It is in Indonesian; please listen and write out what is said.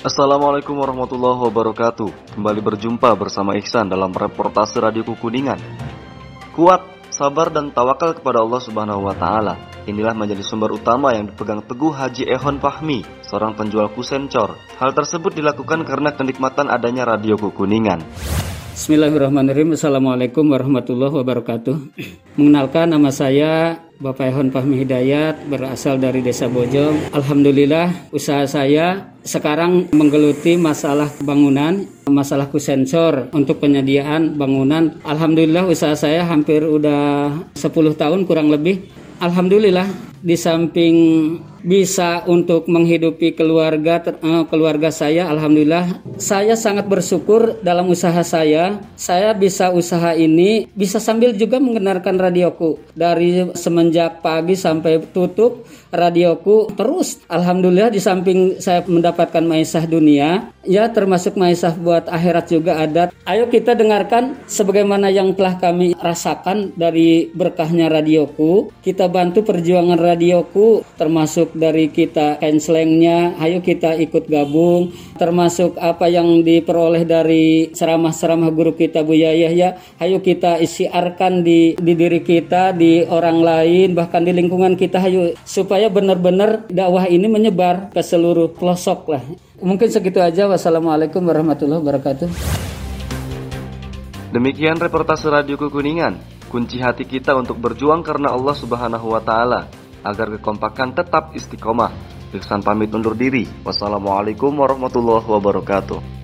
Assalamualaikum warahmatullahi wabarakatuh. Kembali berjumpa bersama Ihsan dalam reportase Radio Kukuningan. Kuat, sabar dan tawakal kepada Allah Subhanahu wa taala. Inilah menjadi sumber utama yang dipegang teguh Haji Ehon Fahmi, seorang penjual kusencor. Hal tersebut dilakukan karena kenikmatan adanya Radio Kukuningan. Bismillahirrahmanirrahim. Assalamualaikum warahmatullahi wabarakatuh. Mengenalkan nama saya Bapak Ehon Fahmi Hidayat berasal dari Desa Bojong. Alhamdulillah usaha saya sekarang menggeluti masalah bangunan, masalah kusensor untuk penyediaan bangunan. Alhamdulillah usaha saya hampir udah 10 tahun kurang lebih. Alhamdulillah di samping bisa untuk menghidupi keluarga uh, keluarga saya alhamdulillah. Saya sangat bersyukur dalam usaha saya. Saya bisa usaha ini bisa sambil juga mengenarkan radioku. Dari semenjak pagi sampai tutup radioku terus alhamdulillah di samping saya mendapatkan maisah dunia. Ya termasuk maisah buat akhirat juga ada. Ayo kita dengarkan sebagaimana yang telah kami rasakan dari berkahnya radioku. Kita bantu perjuangan radioku termasuk dari kita cancelingnya ayo kita ikut gabung. Termasuk apa yang diperoleh dari ceramah-ceramah guru kita Bu Yayah ya. Ayo kita isiarkan di, di diri kita di orang lain bahkan di lingkungan kita ayo. Supaya benar-benar dakwah ini menyebar ke seluruh pelosok lah. Mungkin segitu aja. Wassalamualaikum warahmatullahi wabarakatuh. Demikian reportase Radio Kukuningan. Kunci hati kita untuk berjuang karena Allah Subhanahu wa taala agar kekompakan tetap istiqomah. Iksan pamit undur diri. Wassalamualaikum warahmatullahi wabarakatuh.